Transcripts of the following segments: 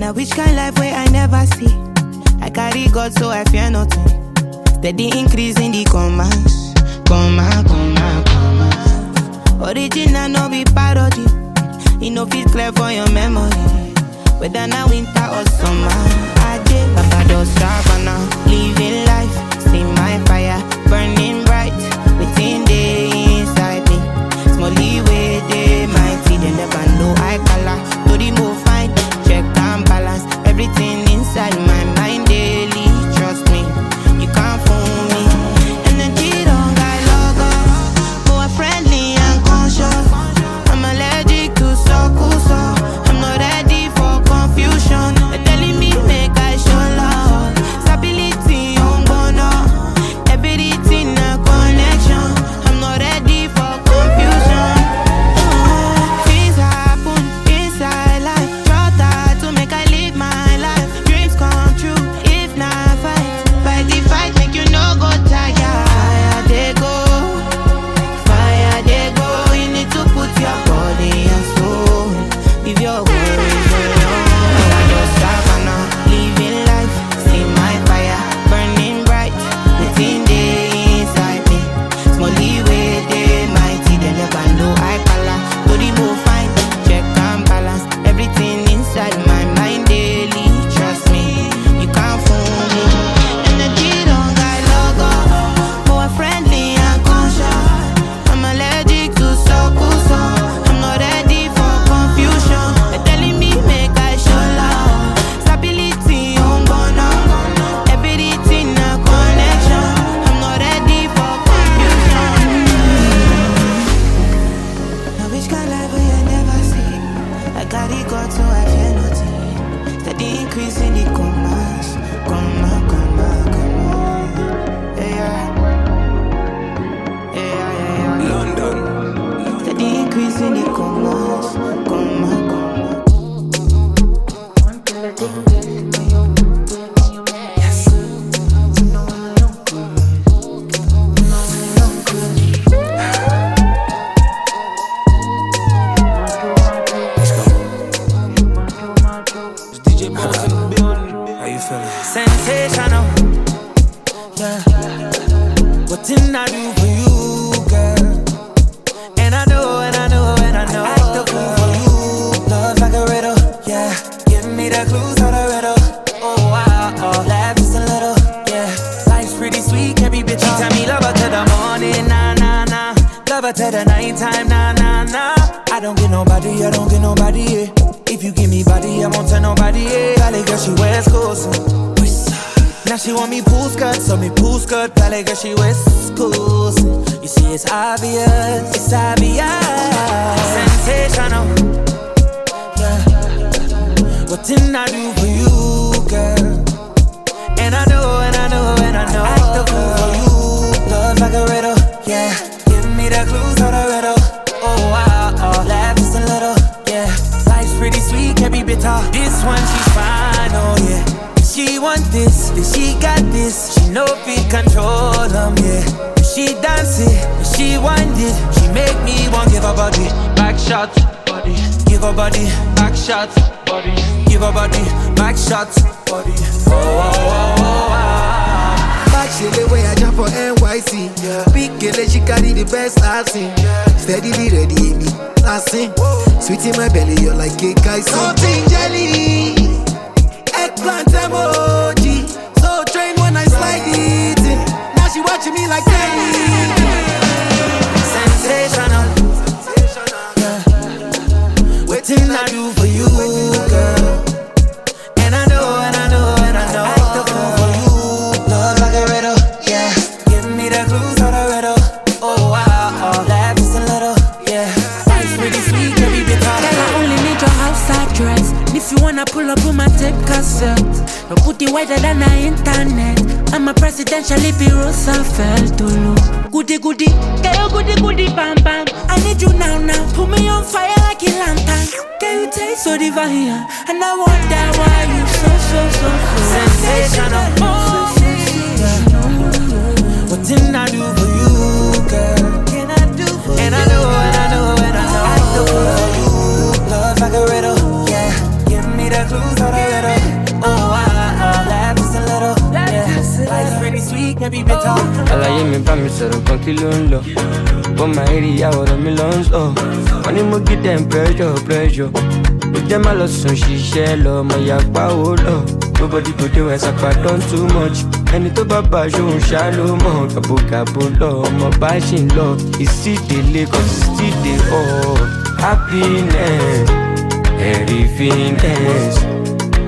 Now which kind of life where I never see? I carry God so I fear nothing. Steady It's in the building. How you feeling? sensational. Yeah. What didn't I do for you, girl? And I know, and I know, and I know. I act the fool for you. Love like a riddle, yeah. Give me the clues to the riddle. Oh, wow, oh. Laugh just a little, yeah. Life's pretty sweet, can't be bitchy. Tell me love her to the morning, nah, nah, nah. Love her to the nighttime, nah, nah, nah. I don't get nobody, I don't get nobody, yeah. If you give me body, I won't tell nobody, yeah. Valley girl, she wears clothes. Now she want me pool skirt, so me pool skirt, ballet girl she wears schools. You see it's obvious, it's obvious, sensational. Yeah. What didn't I do for you, girl? And I know, and I know, and I know. Act the fool for you, love like a riddle, yeah. Give me the clues This one she's fine, oh yeah. She want this, then she got this. She know if control them, yeah. When She dance it, she wind it. She make me want give her body back shot, body. Give her body back shot, body. Give her body back shot, body. Oh, oh, oh, oh. She the way I jump for NYC. Big girl, she carry the best I've seen. Steadily ready, me. Lasting. Sweet in my belly, you're like cake I see. Something jelly. Eggplant emoji. So train when I slide it in. Now she watching me like telly. sensational. Yeah. Waiting And you wanna pull up on my tape cassette, put it wider than the internet. I'm a presidential if you Roosevelt to look. Goody goody, girl, goody goody, bam bam. I need you now now. Put me on fire like a lantern. Girl, you taste so divine, and I wonder why you so so so so Sensational. What didn't I do for you, girl? Can I do for And I know, and I know, and I know. I do for you. Love like a riddle, clues to the riddle. Oh, I, I, laugh just a little, yeah. Life's pretty sweet, can be bitter. àlàyé mi bá mi sọ̀rọ̀ kan kí ló ń lọ. Bó máa rí ìyàwó rẹ̀ mi lọ ń sọ. Wọ́n ní mo gí dem pressure pressure. Ó jẹ́ má lọ sùn ṣiṣẹ́ lọ ọmọ ìyàpá ó lọ. Nobody go dey west apá don too much. Ẹni tó bá bá aṣòun ṣá ló mọ̀. Gàbogàbo lọ ọmọ bá ṣì ń lọ. Ìsídèlé kan ìsídè ọ̀ happiness everythingness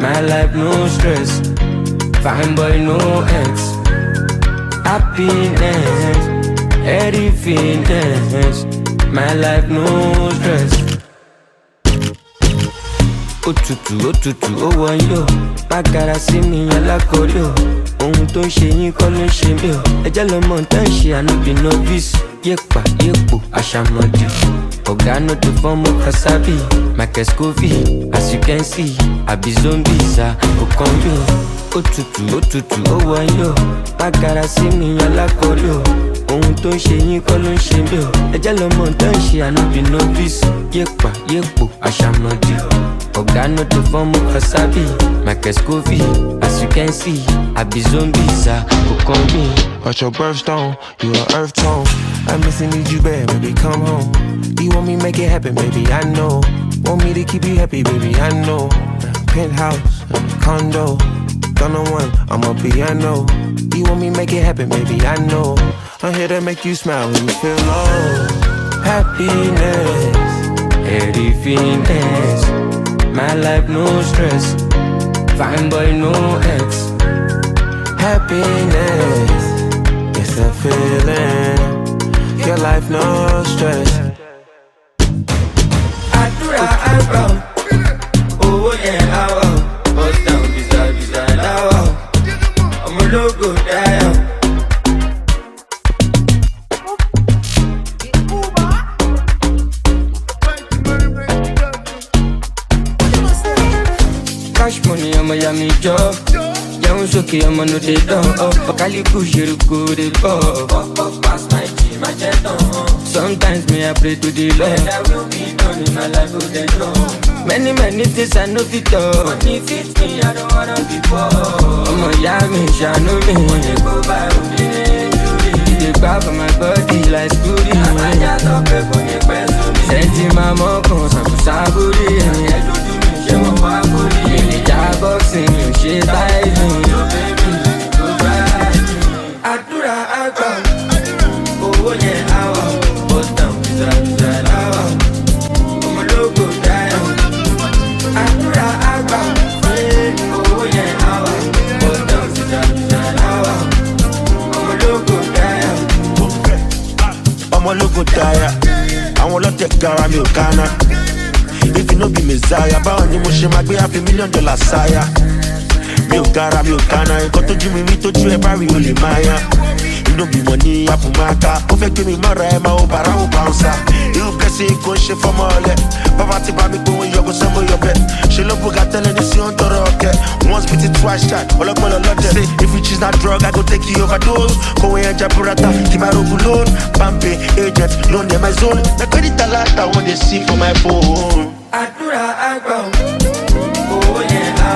my life no stress fine boy no ex. happiness, everythingness. My life no stress. Òtútù òtútù ó wọ̀nyí o, má gara sí mi o. Ohun tó ń ṣe yín kọ́ ló ń ṣe mí o. Ẹjẹ́ lọ mọ̀ tá ń ṣe ànúbì novice. Yépa yépo àṣàmọ̀dì. Ọ̀gá no dey fọ́ọ̀mù kasabi. Michael as you can see, àbí zombies à kò o, má gara sí mi o. Ohun tó ń ṣe yín kọ́ ló ń ṣe mí o. Ẹjẹ́ lọ mọ̀ tá ń ṣe kasabi. Michael as you can see, àbí zombies à kò kàn. What's your? You a earth tone. I miss and need you bad, baby. Come home. You want me make it happen, baby? I know. Want me to keep you happy, baby? I know. Penthouse, condo, don't know one. I'm a piano. You want me make it happen, baby? I know. I'm here to make you smile when you feel low. Happiness, Everythingness, my life no stress. Fine boy no ex. happiness. It's a feeling. Your life no stress. Àdúrà àgbà o, owó yẹn á wà o, bust down visa visa láwà o, ọmọ ológo dáyà o. Cash money ọmọ ya mi jọ, jẹun sókè ọmọ no dey dán ọ, kálíkù ṣerúkú dey bọ̀. Pass my tea, my jet on. Sometimes me I pray to the Lord. That will be done in my life, oh the Lord. Many many things I know fit talk. Money fit me, I don't wanna be poor. Ọmọ ìyá mi ṣàánú mi. Mo lè kó bá òde júlì. Ìdè gbà for my body like scooty. Àbájá sọ pé kò ní pẹ́ sómi. Sẹ́ńtì máa mọ́ kan ṣàkóṣàbórí. Ẹ dúdú mi ṣé wọ́n wá bórí. Já boxing mi ò ṣe táìsì. Ọmọlógo dáyà àwọn ọlọ́tẹ̀ gara mi ò kánná if you no be messiah báwo ni mo ṣe máa gbé happy million dollar sáyà? Mi ò gara mi ò kánná nǹkan tójú mi rí tójú ẹ bá rí o lè máa yá inú bímọ ní apùmáká ó fẹ́ gbé mi mọ́ra ẹ máa ó bàrà ó bouncer. Irú kẹsì kò ń ṣe fọmọ ọlẹ. Bàbá ti bá mi pé wọn yọgò sẹ́mo yọbẹ ṣe ló bùgà tẹ́lẹ̀ ní sí ó ń tọrọ ọkẹ? Once bit it twice child ọlọ́gbọ́n lọ́dẹ. Say if you choose that drug i go take you overdose. Kòwé yẹn jẹ burata kì máa rogun loan pampe agent loan dem my zone. Na credit alert i wan dey see for my phone. àdúrà àgbà owó yẹn á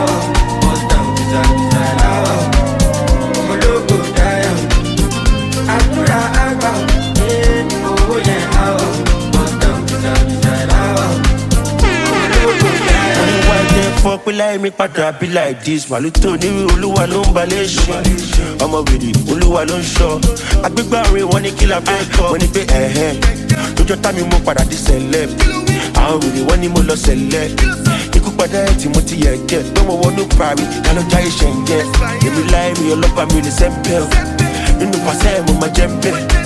like me padà be like this? Màlúù tó nírú olúwa ló ń balẹ̀ ṣe. Ọmọ wèrè olúwa ló ń ṣọ́. Agbégbá rẹ̀ wọ́n ní kí la fẹ́ kọ́. Mo ní pé ẹ̀hẹ́n lójọ́ tá mi mo padà di sẹ̀lẹ̀. Àwọn wèrè wọ́n ní mo lọ sẹ̀lẹ̀. Ikú padà ẹ̀ tí mo ti yẹ̀ kẹ́. Pé mo wọnú parí, ká ló jáyé ṣẹ̀ ń jẹ́. Èmi láì mi ọlọ́pàá mi ò lè sẹ́ńpẹ́. Nínú pàṣẹ mo máa jẹ́ bẹ́ẹ̀.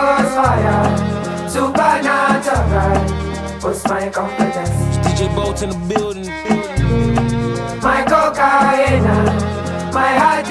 first fire. Supernatural was my confidence. DJ Bolt in the building. My cocaine, my heart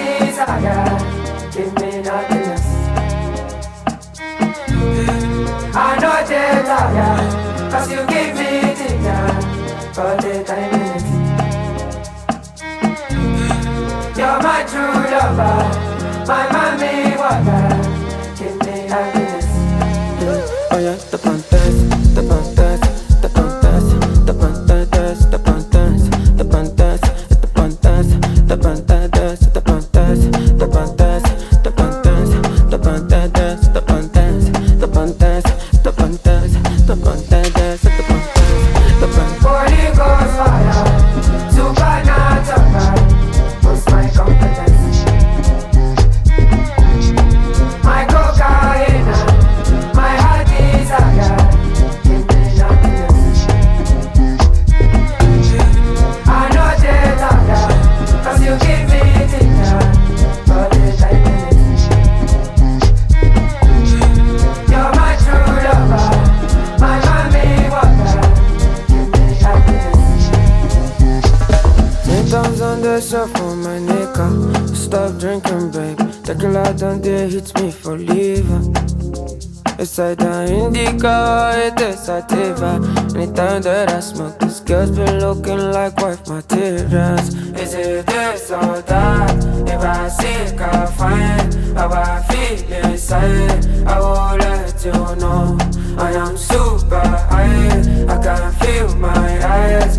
The a Upside-down indigo, it is sativa. Anytime that I smoke, this girl's been looking like wife materials Is it this or that? If I seek, I'll find How I feel inside, I will let you know I am super high, I can feel my eyes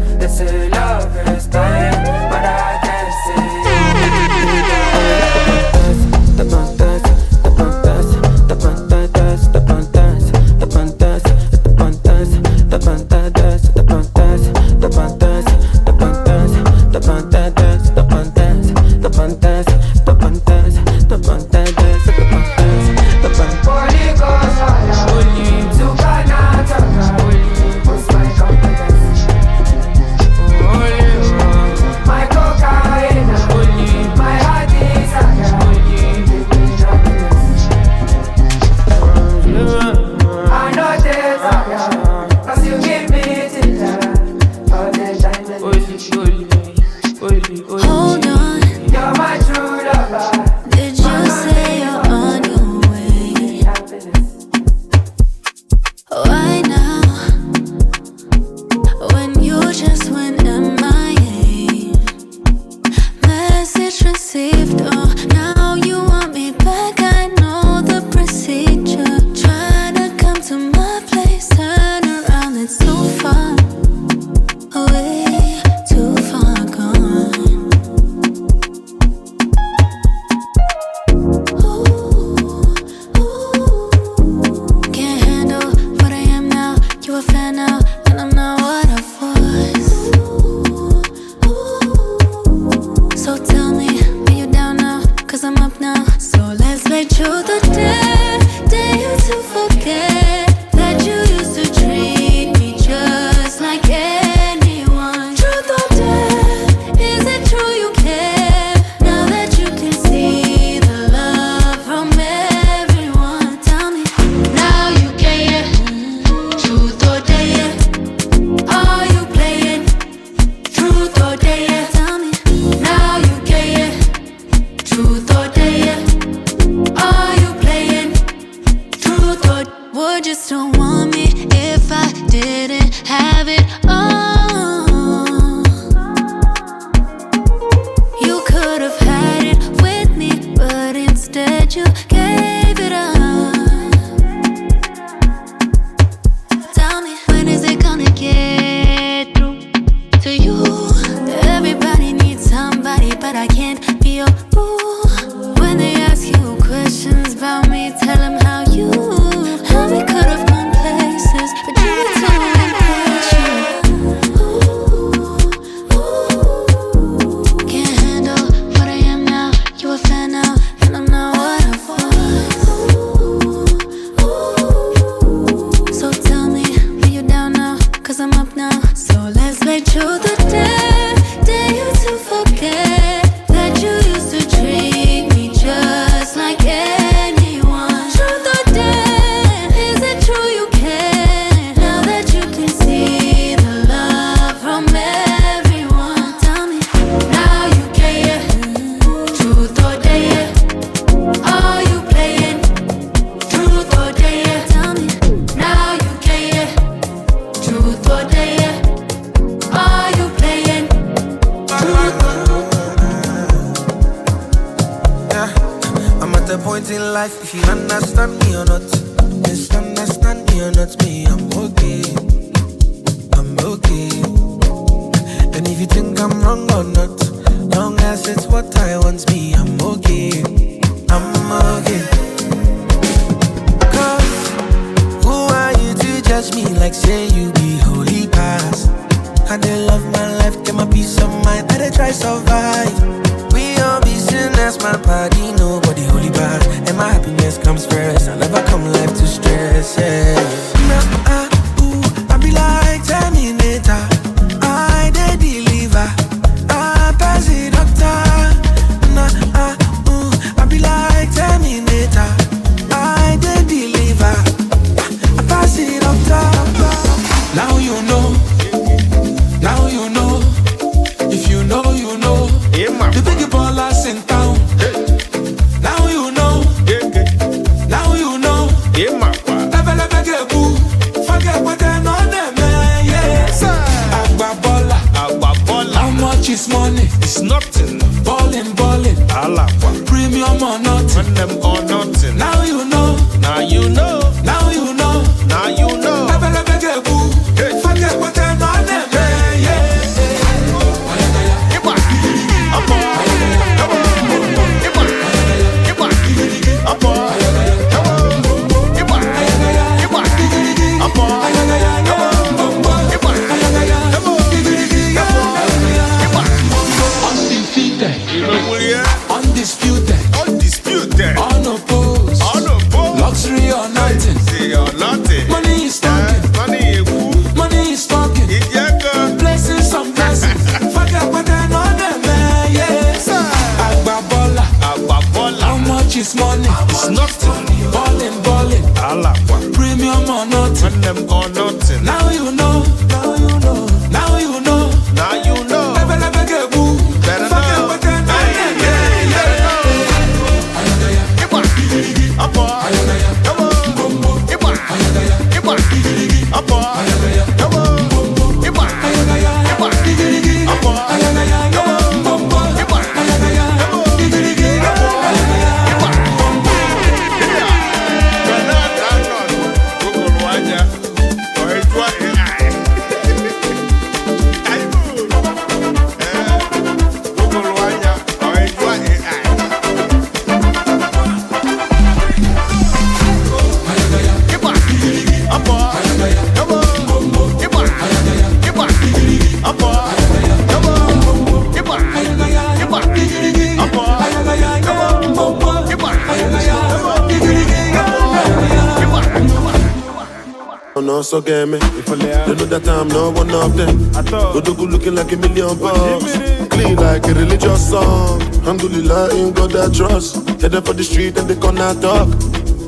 Headed for the street and they corner talk.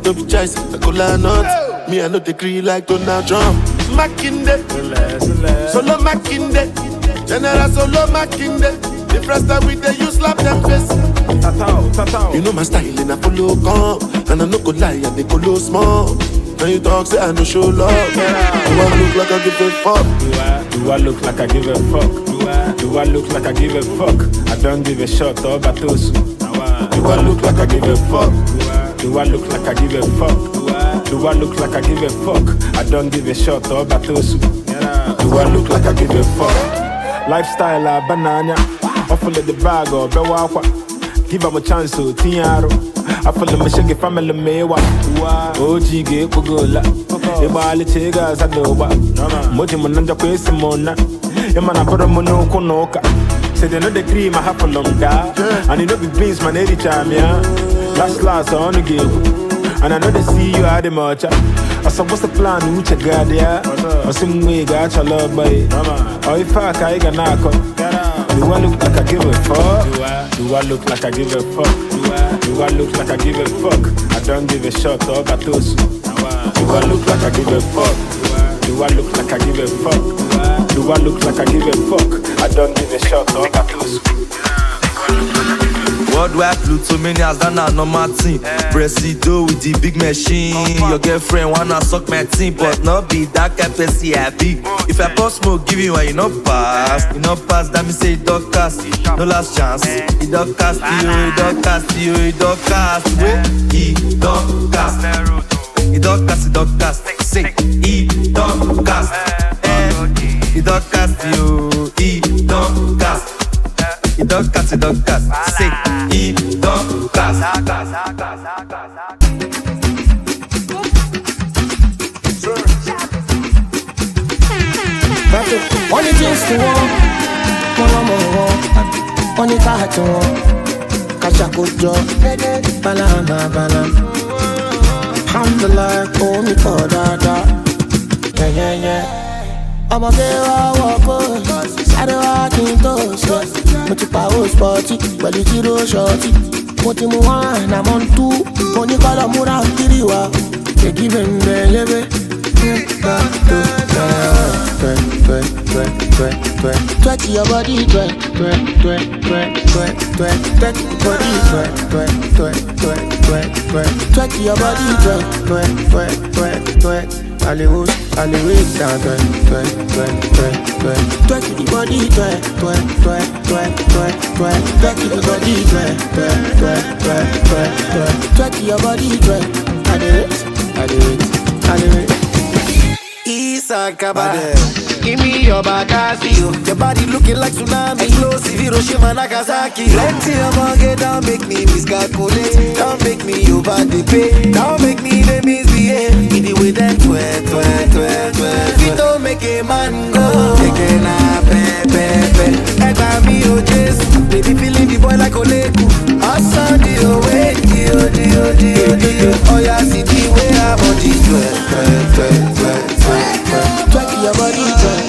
No be choice, I go out. Me, I know the green like Donald Trump. Makinde, solo Makinde. General solo Makinde. The first time we they use slap them face. You know my style and I follow come. And I no go lie and they go low small. When you talk, say I no show love. Do I look like I give a fuck? Do I, do I look like I give a fuck? Do I, do I look like I give a fuck? I don't give a shot or batosu. Do I look like I give a fuck? Do I look like I give a fuck? Do I look like I give a fuck? I don't give a shot oh, or batosu. Do I look like I give a fuck? Lifestyle a banana. Awful the bag oh, or bewakwa. Give am a chance to tiaro. I feel the machine family mewa. OG ge kugola. Ibali chega za doba. Moji munanja kwesi mona. Yama na boro muno kunoka. Say they know the cream I have for long da. And you know the beans man every time um, yeah. Last last on the game. And I know they see you at the much. I what's the plan? Which a god, yeah? I some way got your love, boy. Oh, if I can, I Do I look like I give a fuck? Do I, do I look like I give a fuck? Do I, do I look like I give a fuck? I don't give a shot oh, or batosu. Do I look like I give a fuck? Do I look like I give a fuck? Do I look like I give a fuck? I don't give a shot or batosu. Worldwide Plutomanias, that na normal thing. Presido with the big machine. Your girlfriend wanna suck my team, but not be that kind person I be. If I pour smoke, give you one, you no pass. You no pass, that me say it don't cast. No last chance. It don't cast you, it don't cast you, it don't cast. Wait, it don't cast. It don't cast, it don't cast. Say, it don't cast. Eh, it don't cast you, it don't cast. It don't cast, it don't cast. Say, it don't cast. wọ́n ní jeans tí wọ́n wọ́n lọ́mọ wọn wọ́n ní káà tí wọ́n kàṣàkójọ balama balama alhamdulilayi kò mí pọ̀ dáadáa yẹ́yẹ́yẹ́ ọmọdé wa wọ̀ kó sáré wá kí n tó ṣe mo ti pa ó spọ́tì pẹ̀lú tíró ṣọ́ọ̀tì mo ti wọn àmọ́ ń tú. Mo ní kọ́lọ̀ múra kiri wa èkì bẹ̀rẹ̀ yẹ́bẹ̀. Twerk your body, twerk, twerk, twerk, twerk, twerk, twerk, twerk your body, twerk, twerk, twerk, twerk, twerk, twerk, twerk your body, twerk, twerk, twerk, twerk. Hollywood, Hollywood down, twerk, twerk, twerk, twerk, twerk, twerk your body, twerk, twerk, twerk, twerk, twerk, twerk, twerk your body, twerk, twerk, twerk, twerk, twerk, twerk, twerk your body, twerk. I do it, I do Give me your bagasi. Your body looking like tsunami. Explosive Hiroshima, Nagasaki. Plenty of money, don't make me miscalculate. Don't make me over the pay. Don't make me the misbehave. Give it with them twerk, twerk, twerk, twerk. Fit don't make a man go. Taking a pepe, pepe. Egba mi o Jesu. Baby feeling the boy like Oleku. Asa di o way, di o, di o, di o, di o. Oh yeah, see the way I'm on the twerk, your body, twerk,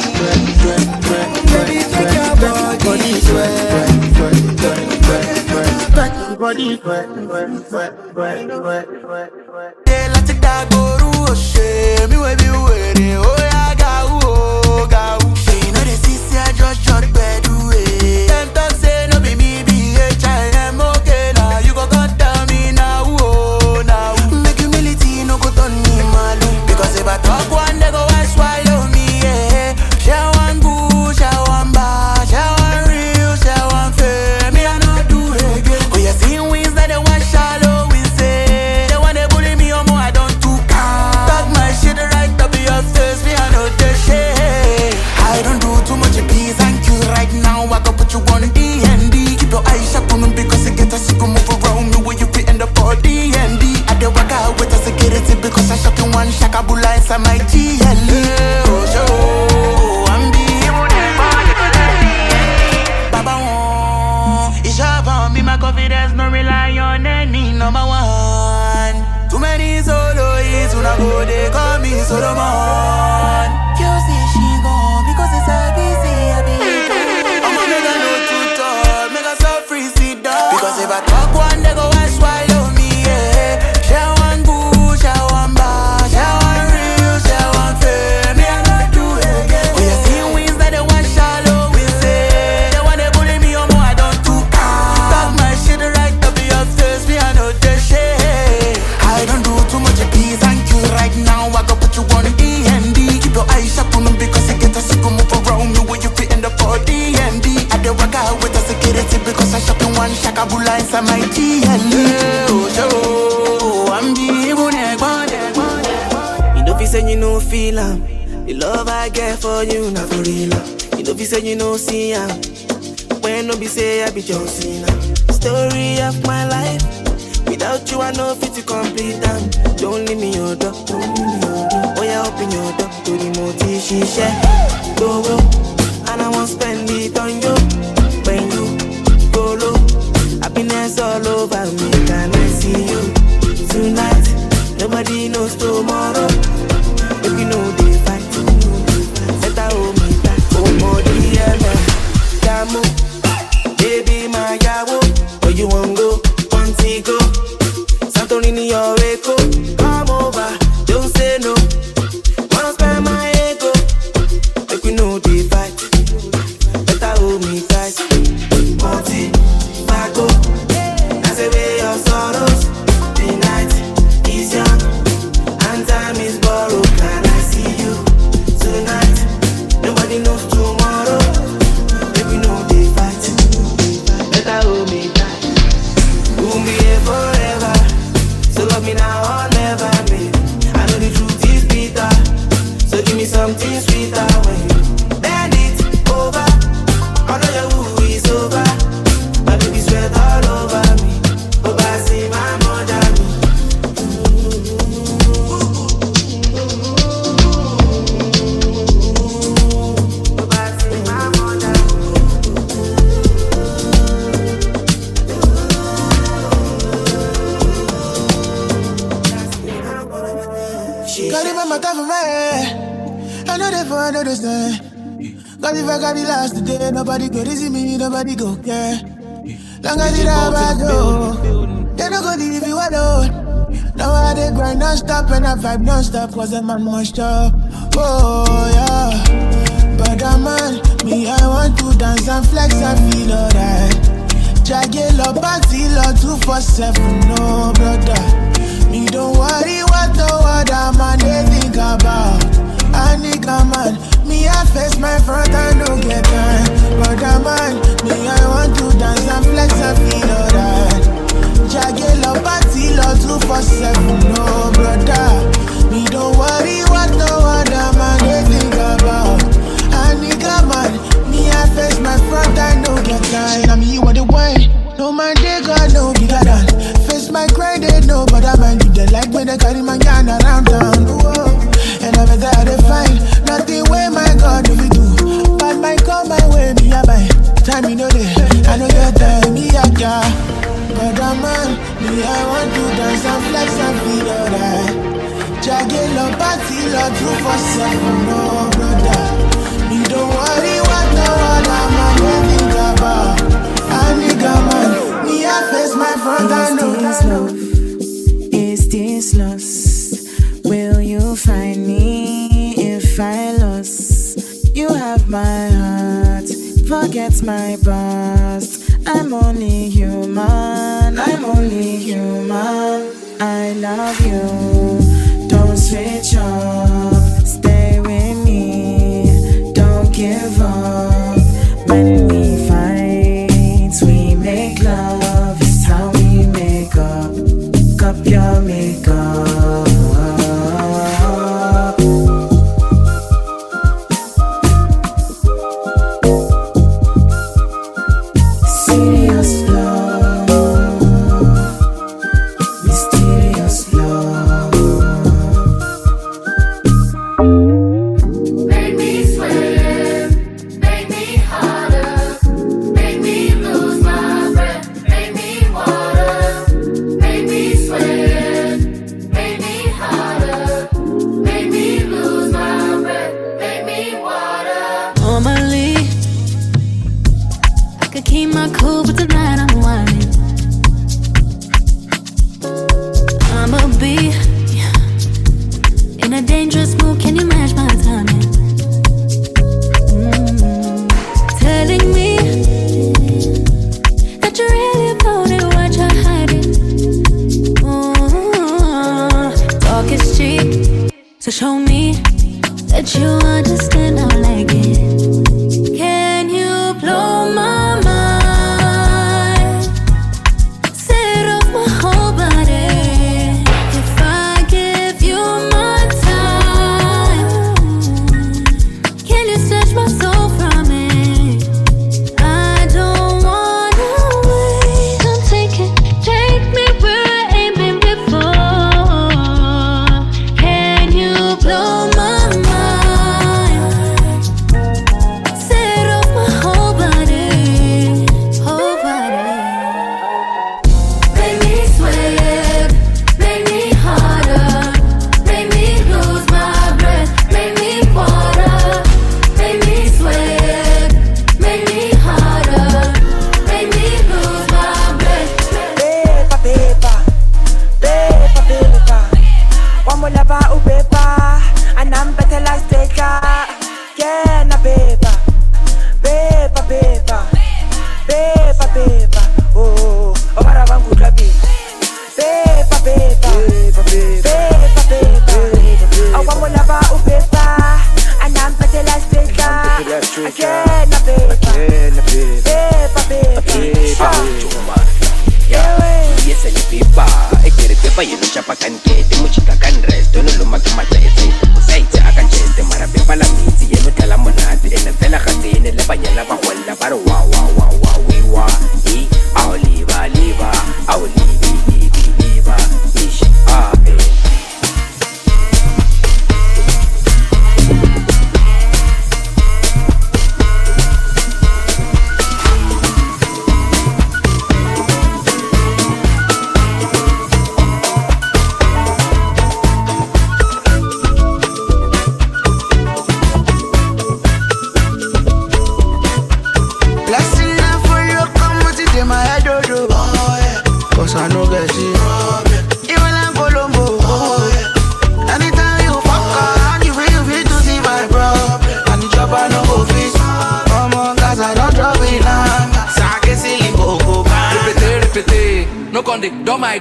Baby, twerk your body, body, twerk, twerk, twerk, twerk, twerk, twerk, twerk. dé láti dàgbòrú òṣè mi wé bí wèrè ó yá gàù feel am, the love I get for you, not for real. You know, if say you know see am, when no be say I be John Cena. Story of my life. Without you, I know fit to complete them. Don't leave me your door, don't leave me your door. Oh yeah, open your door to the multi she share. Go go, and I won't spend and I vibe non-stop cause I'm on stop. Oh yeah, but I'm on me, I want to dance and flex and feel alright. Jagelo party lot two for seven, no brother. Me don't worry what the other man they think about. I nigga man, me I face my front I no get time. Brother man, me I want to dance and flex and feel alright. Jagelo party lot two for seven, no brother. Me don't worry what the other man they think about. I nigga man, me I face my front I no get time. I me you are the way. No man they got no bigger than Face my grind they know but I mind you they like when they carry my gun around town Whoa. And I better they find nothing way my God if you do Bad mind come my way me a buy Time you know they I know your time me a car But a man me I want to dance and flex and feel alright Jagelo party lot two for seven no brother Me don't worry what the other man they think about I nigga man, me I face my front I know Is this love? Is this lost? Will you find me if I lost? You have my heart, forget my past. Human. I love you, don't switch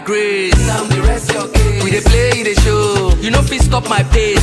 grace. Now rest your case. We they play the show. You know fit stop my pace.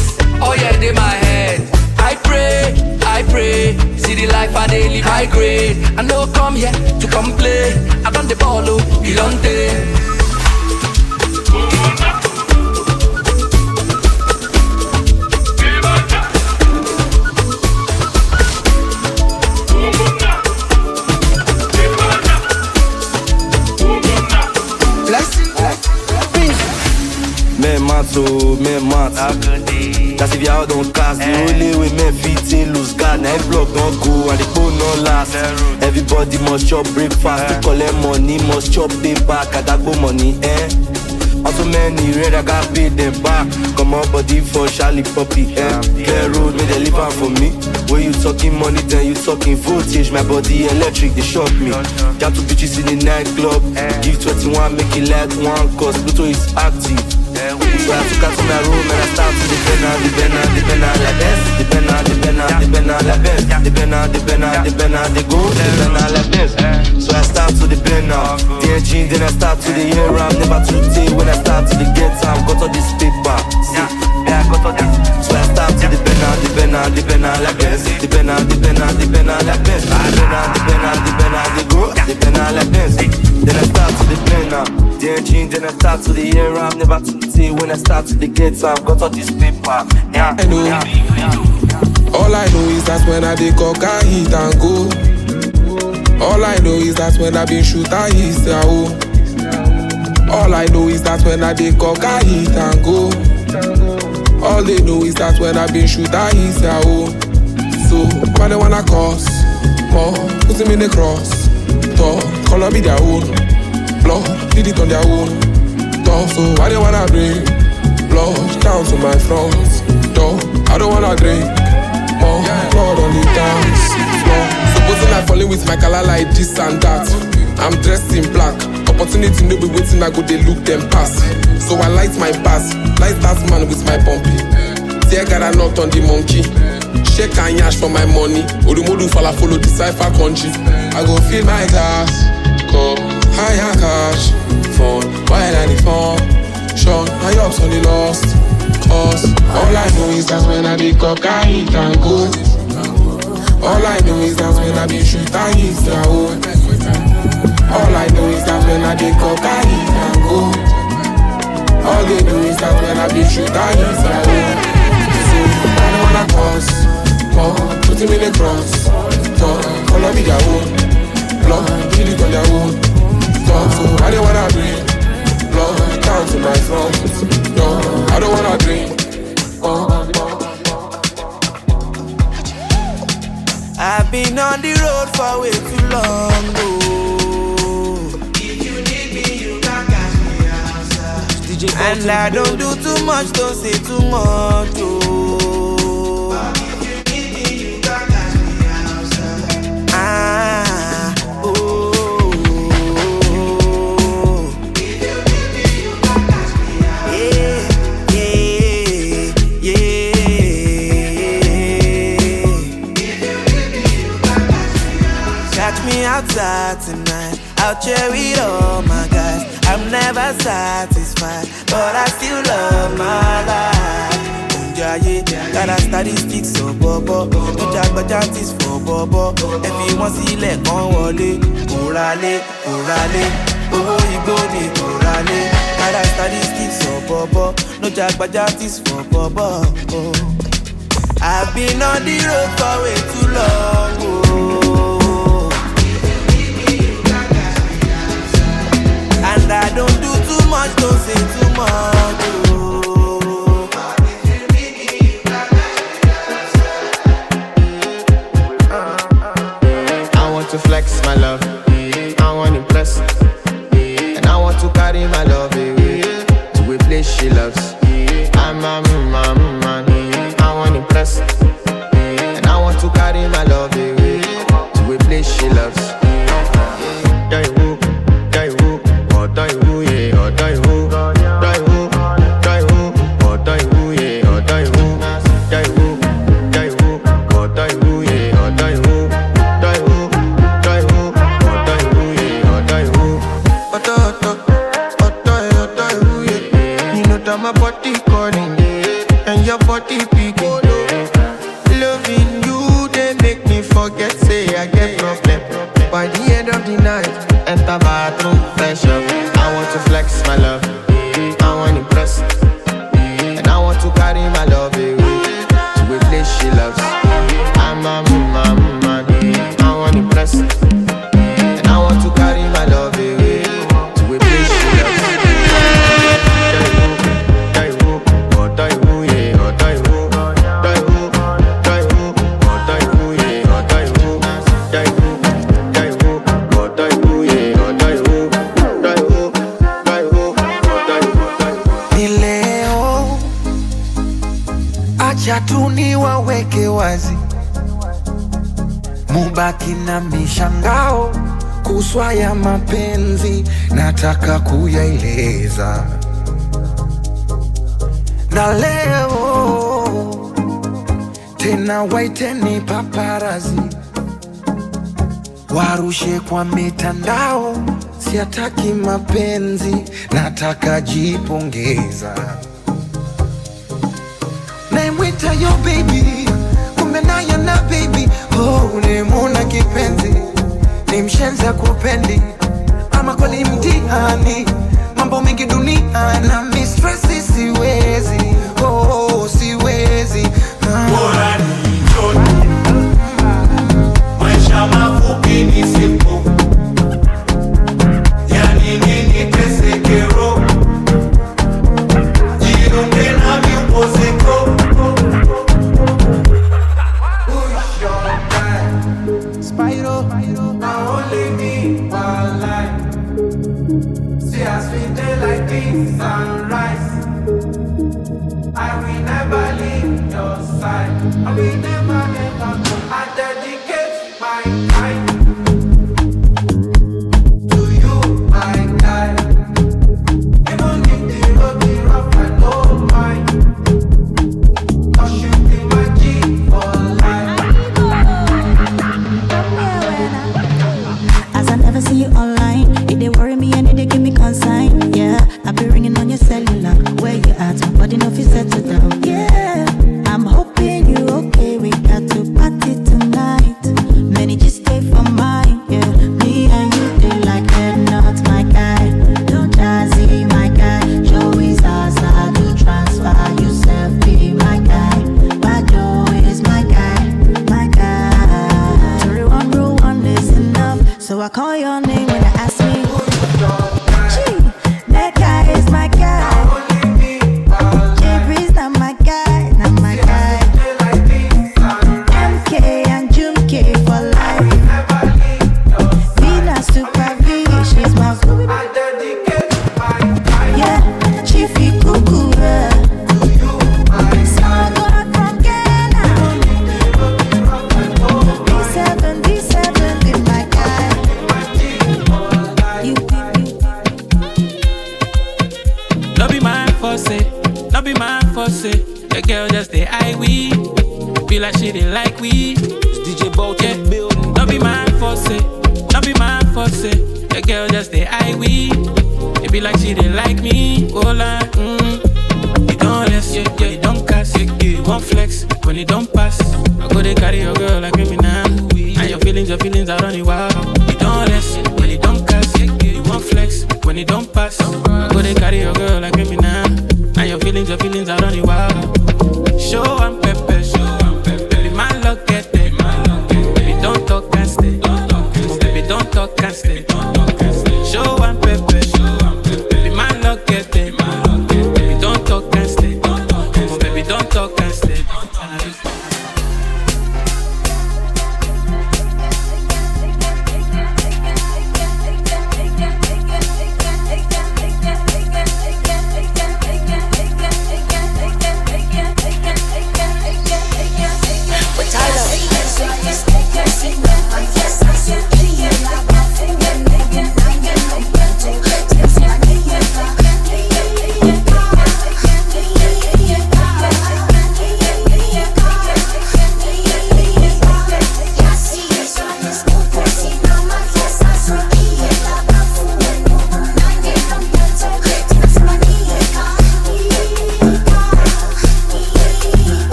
Come for Charlie Poppy, eh Clear road, make they live am for me. When you talking money, then you talking voltage My body electric, they shock me. Jam two bitches in the nightclub. Give 21, make it like one Cause Pluto is active. So I took her to my room and I start to depend on, depend on, depend on like this. Depend on, depend on, depend on like this. Depend on, depend on, depend on, they go Depend on like this. So I start to depend on. The engine, then I start to the air. I'm never too late when I start to the get time Got all this paper See, all this So I start to depend on, depend on, depend on like this Depend on, depend on, depend on like this Depend on, depend on, depend on, they go Depend on like this Then I start to depend on The engine, then I start to the air I'm never too late when I start to the get time Got all this paper Yeah, I know. All I know is that when I dey cock, I hit and go. All I know is that when I been shoot, I hit the oh. hole. All I know is that when I dey cock, I hit and go. All they know is that when I been shoot, I hit the hole. So, why they wanna cause more? Put him in the cross. Talk, color be their own. Blood, did it on their own. Talk, so why they wanna bring blood down to my front door? I don't wanna drink more blood on the dance floor. Supposing I falling with my color like this and that. I'm dressed in black. Opportunity no be waiting, I go they look them pass. So I light my pass, light that man with my bumpy. Tear got a knot on the monkey. Shake and yash for my money. Odumodu fala follow the cipher country. I go fill my gas, come higher cash, phone, while I the phone. Sean, my ups on the lost. Cause all I know is that when I be cock, I hit and go. All I know is that when I be shoot, I hit the hole. All I know is that when I be cock, I hit and go. All they know is that when I be shoot, I hit the hole. I don't wanna cause more. Put him in the cross. Talk, follow me their own. Blood, it on their own. Talk, so I don't wanna bring blood down to my front. No, I don't wanna drink. Oh, I've been on the road for way too long. Oh. If you need me, you can catch me outside. and I don't do too much, don't say too much. Oh. Outside. Tonight. I'll chill with all my guys. I'm never satisfied, but I still love my life. Jaye, got a statistics so bobo. No jagbajantis for bobo. Ẹ fi wọ́n sílẹ̀ kán wọlé. Kòrálé, kòrálé. Owó igbó ni kòrálé. Got a statistics so bobo. No jagbajantis for bobo. Oh. I've been on the road for way too long. Oh. And I don't do too much, don't say too much. Oh. forget. mapenzi nataka kuyaeleza, na leo tena waiteni paparazi. Warushe kwa mitandao, siataki mapenzi nataka jipongeza, naimwita yo baby, kumbe naye na baby, oh, unemona kipenzi ni mshenza kupendi ni mtihani, mambo mengi dunia na mi stress siwezi, oh, siwezi. Ah.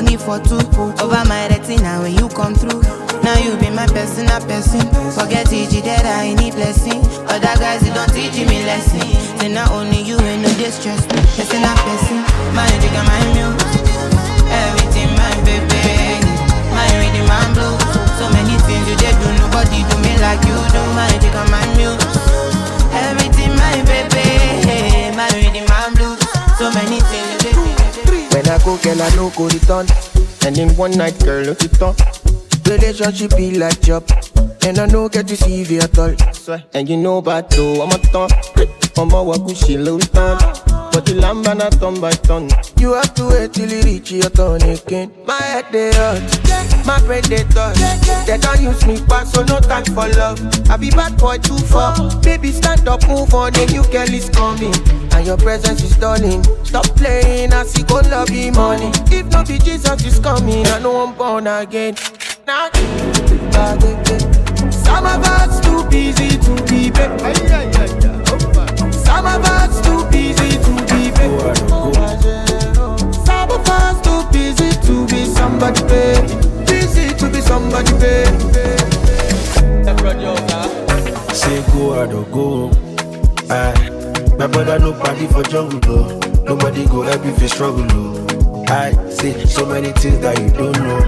Money, for two Over my retina when you come through. Now you be my personal person. Forget it, that I need blessing. Other guys, you don't teach me lesson. Say not only you ain't no distress Person a person, my jigga, my muse Everything my baby. My reading, my blues So many things you did do, nobody do me like you do. My jigga, my go, girl, I no go return. And in one night, girl, no it on. Relationship be like job. And I no get to see you at all. And you know about though, I'm a ton. I'm a walk she low turn. But the lamb and a turn by turn. You have to wait till you reach your turn again. My head they hurt, my brain they touch. They don't use me back, so no time for love. I be bad boy too far. Baby, stand up, move on, a new girl is coming. And your presence is stunning. Stop playing, I see go love you money. If not be Jesus is coming, I know I'm born again. Now, some of us too busy to be back. Some of us too busy to Say go go. My brother for jungle. Nobody go struggle. I say so many things that you don't know.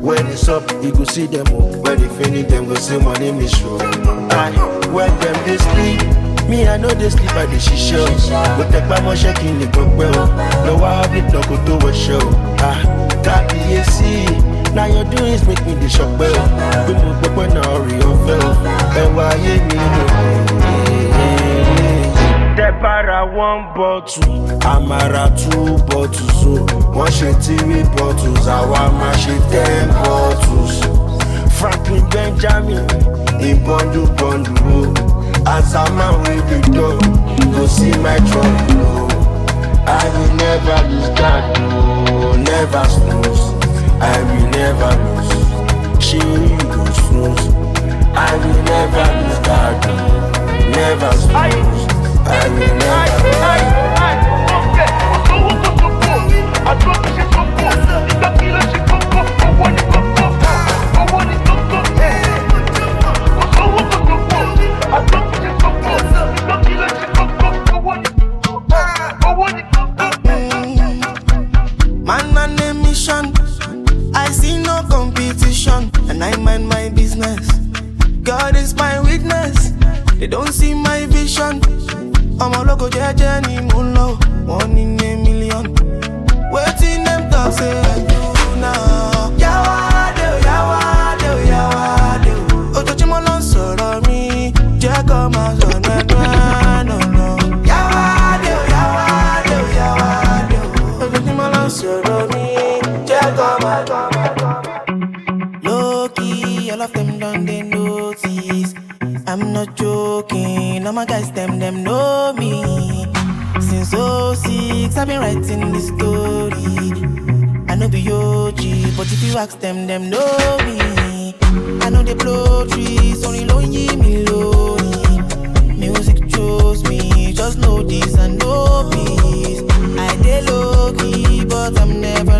When it's up, you go see them all. When they finish, them go my name is show. Aye. When them they sleep, me I know they sleep by the shisha. But take my more shaking the go well. No I have it, no go to a show. Ah, that BAC. Now your doings make me the shock bell. We move up when I fell. And why you Tẹ bára one bottle, àmàrà two bottles o. Wọ́n ṣe three bottles, máa ṣe ten bottles. Franklin Benjamin, in bundle bundle As a man with the door, you go see my trouble. I will never lose that, no, never snooze. I will never lose. She you snooze. I will never lose that, no, never snooze. I will never lose. I don't think it's so good. ológo ni mo lọ one in a million wetin dem talk say. Eh. writing the story. I know be OG, but if you ask them, them know me. I know they blow trees, only lonely me lonely. Music chose me, just know this and know peace. I they low key, but I'm never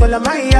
follow my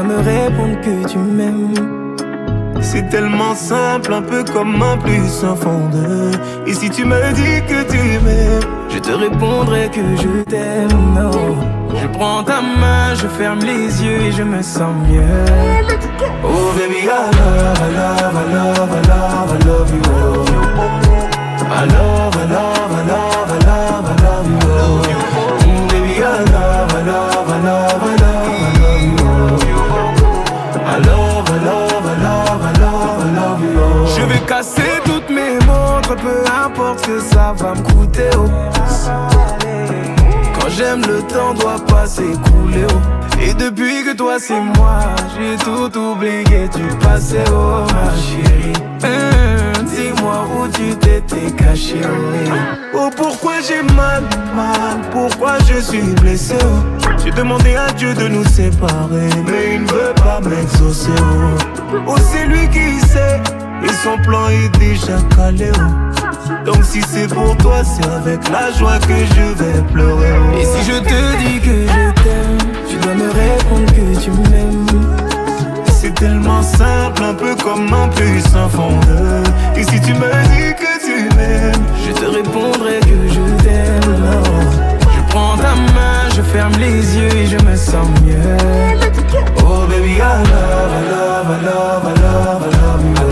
dois me répondre que tu m'aimes. C'est tellement simple, un peu comme un plus un fond de. Et si tu me dis que tu m'aimes, Je te répondrai que je t'aime, non. Je prends ta main, je ferme les yeux et je me sens mieux. oh baby, I love, I love, I love, I love, I love you. I love, I love, I love, va me coûter. oh. Quand j'aime, le temps doit pas s'écouler. oh. Et depuis que toi c'est moi, j'ai tout oublié du passé, oh ma chérie. Hum, Dis-moi où tu t'étais caché. oh. Oh pourquoi j'ai mal, mal, pourquoi je suis blessé oh? J'ai demandé à Dieu de nous séparer Mais il ne veut pas m'exaucer oh. Oh c'est lui qui sait Et son plan est déjà calé oh. Donc si c'est pour toi c'est avec la joie que je vais pleurer oh. Et si je te dis que je t'aime, tu dois me répondre que tu m'aimes. C'est tellement simple, un peu comme un puissant fondeur Et si tu me dis que tu m'aimes Je te répondrai que je t'aime. non. Je prends ta main, je ferme les yeux et je me sens mieux. Oh baby, I love, I love, I love, I love, I love you. I love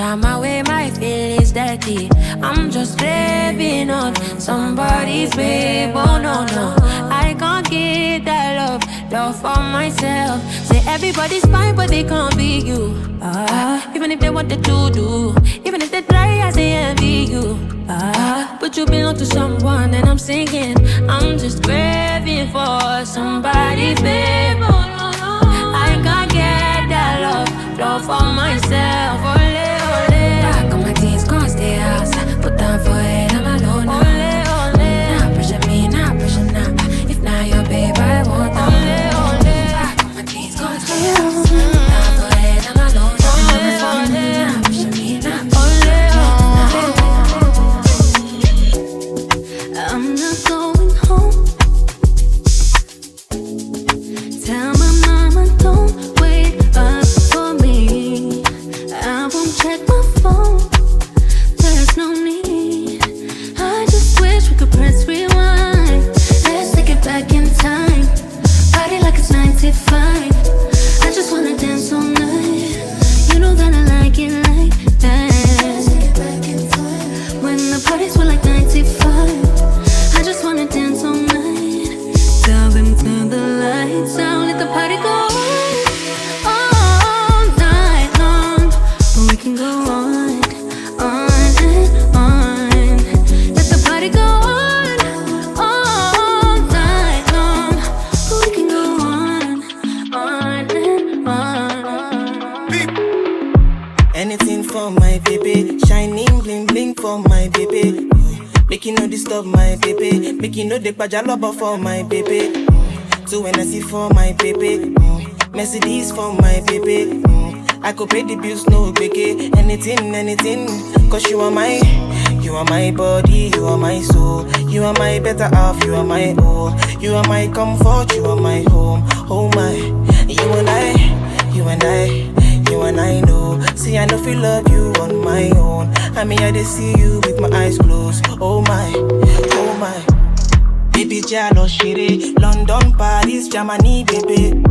Out my way, my feelings dirty. I'm just craving on somebody's babe. Oh no, no. I can't get that love, love for myself. Say everybody's fine, but they can't be you. Ah, even if they wanted to do, even if they try, I say envy you. Ah, but you belong to someone, and I'm singing. I'm just craving for somebody's babe. Oh, no, no. I can't get that love, love for myself. Ole, love for my baby. I see for my baby, Mercedes for my baby. I could pay the bills, no biggie. Anything, anything, cause you are my, you are my body, you are my soul. You are my better half, you are my all. You are my comfort, you are my home, oh my. You and I, you and I, you and I know. See, I know feel love you on my own. I mean, I just see you with my eyes closed. Oh my, oh my. Baby, Jalo Shire, London, Paris, Germany, baby.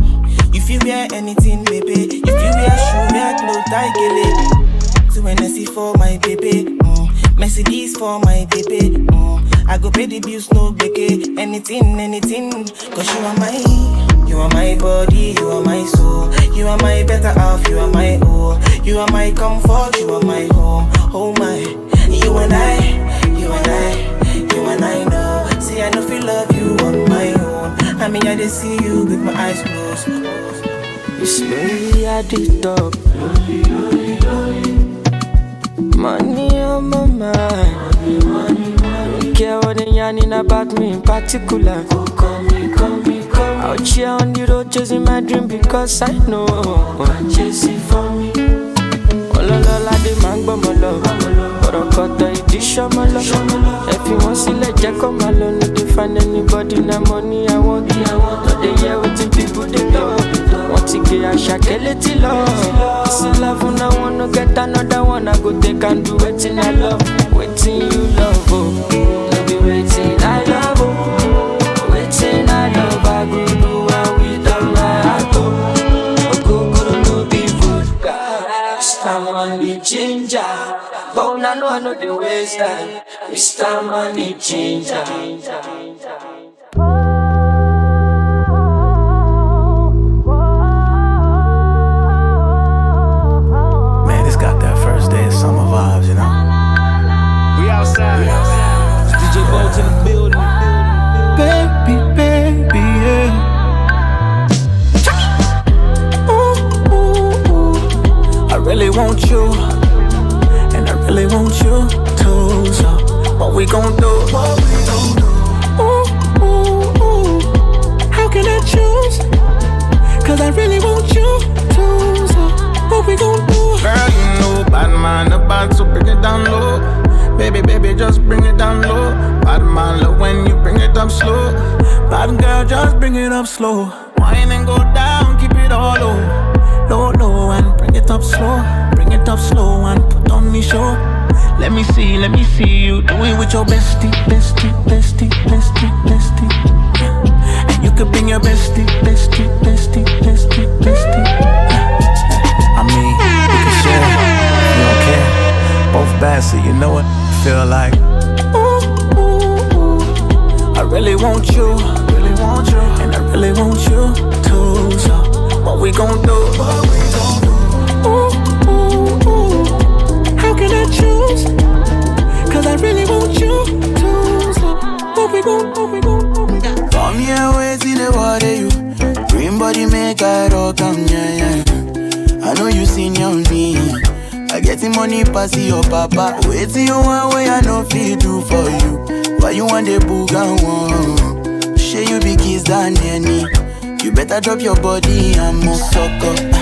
If you wear anything, baby. If you wear shoe, wear clothes, I it. So when I see for my baby, mm. Mercedes for my baby, mm. I go pay the bills, no beke. Anything, anything, cause you are my, you are my body, you are my soul. You are my better half, you are my all. You are my comfort, you are my home. Oh my, you and I, you and I, See, I know feel love you on my own. I mean, I just see you with my eyes closed. Lonely at the top. Money on my mind. Don't care what they yarning about me in particular. Call me, call me, call me. Out here on the road chasing my dream because I know I'm chasing for me. Ọlọ́lọ́lá dé máa ń gbọ́mọ lọ. Ọ̀rọ̀ kọ̀tọ̀ ìdí ṣọ́mọ lọ. Ẹ fi wọ́n sílẹ̀ jẹ́ kó máa lọ. No dey find anybody na money I want. No dey hear wetin people dey talk. Wọ́n ti gé àṣà kélé tí lọ. This love when I want to get another one. I go take and do wetin I love. Wetin you love oh. o. No be wetin I love But una know I know the waste time. Mr. Money Ginger. Man, this got that first day of summer vibes, you know. We outside. It's DJ Bolt in the building. Baby, baby, yeah. Ooh, ooh, ooh. I really want you, and I really want you too. So, what we gon' do? Ooh, ooh, ooh. How can I choose? Cause I really want you too. So, what we gon' do? Girl, you know bad man about so bring it down low. Baby, baby, just bring it down low. Bad man love when you bring it up slow. Bad girl, just bring it up slow. Wine and go down, keep it all low. Low, low, and bring it up slow. Bring it up slow and put on me show. Let me see, let me see you do it with your bestie, bestie, bestie, bestie, bestie. And you could bring your bestie, bestie, bestie, bestie, bestie. I mean, you can share, you don't care. Both bad, so you know what I feel like. Ooh. I really want you, really want you, and I really want you too. So? What we gon' do? Can I choose? Cause I really want you too. So, we gon', what we gon', what we gon' Come here, wait till the water you. Green body make I rock, am yeah, yeah. I know you seen your me. I get the money pass your papa. Wait till you want way I know feel do for you. Why you want the booga one? Share you be kiss than any. You better drop your body and move sucker.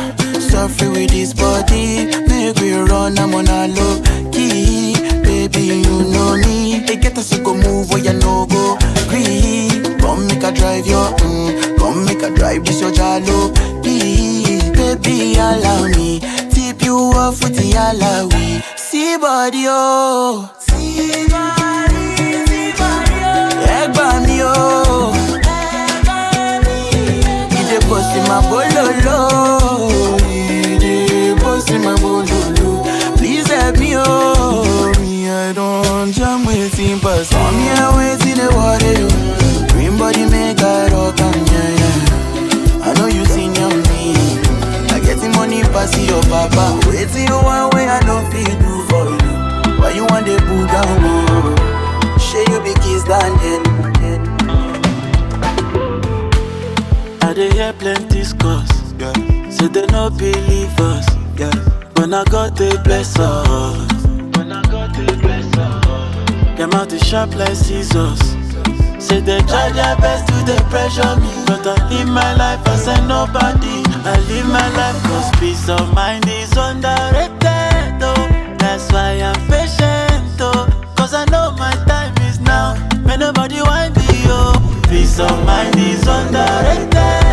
Suffer with this body, make we run. I'm on a low key, baby. You know me. They get us to move where you no go. Green, come make a drive your, mm, come make a drive this your jalo. Baby, allow me tip you off with the alawi. See body oh, see body, see body oh. Egg me oh. Ide posti my bololo, Here waiting the water you. Green body make I rock am yeah yeah. I know you seen your me. I get the money pass your papa. Waiting you one way I know feel do for you. Why you want the booga oh? Share you be kiss than then. I dey hear plenty scores. Yeah. Say they no believe us. Yeah. When I got the bless us. When I got the us. Them out sharp like scissors. Say they try their best to they pressure me. But I live my life as I nobody. I live my life cause peace of mind is underrated. Oh. That's why I'm patient. Oh. Cause I know my time is now. When nobody want me. Oh. Peace of mind is underrated.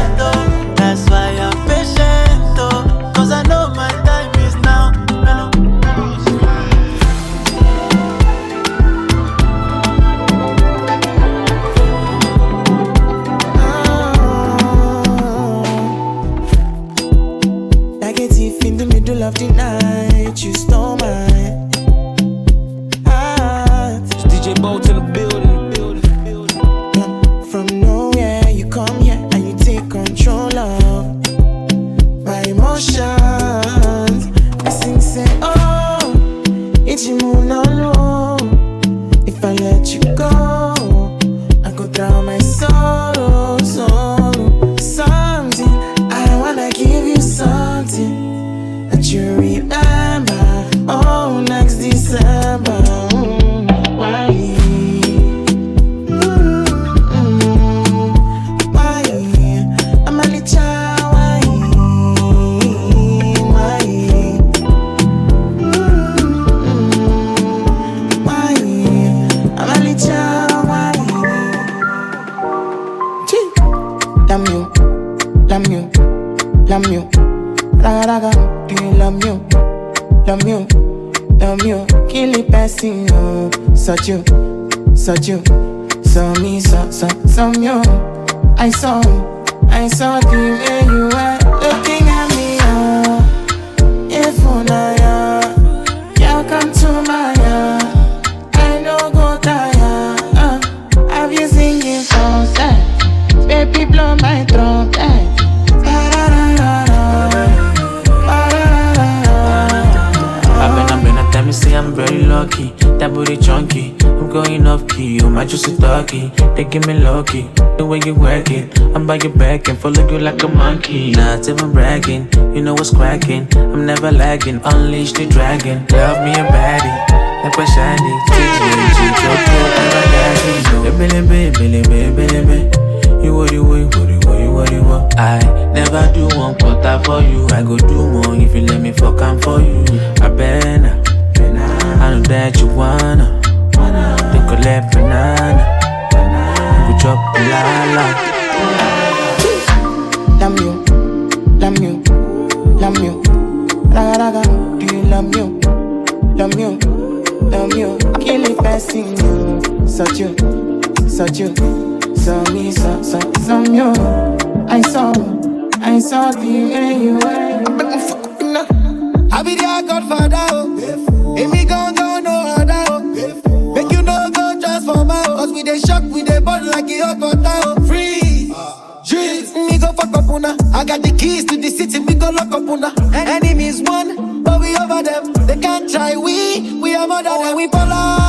like a monkey. not even bragging, you know what's cracking. I'm never lagging, unleash the dragon. Love me a baddie, like a shiny. TGG, Joko, and I got you what you what you want, you what you want. I never do one quarter for you. I go do more if you let me fuck I'm for you. I better, I know that you wanna. They collect banana, go drop a la la. Love you, love you, love you. Raga raga, do you love you, love you, love you? Kill it, passing you, such you, such you, so me, so so so you. I saw, I saw the way you were. mi palabra.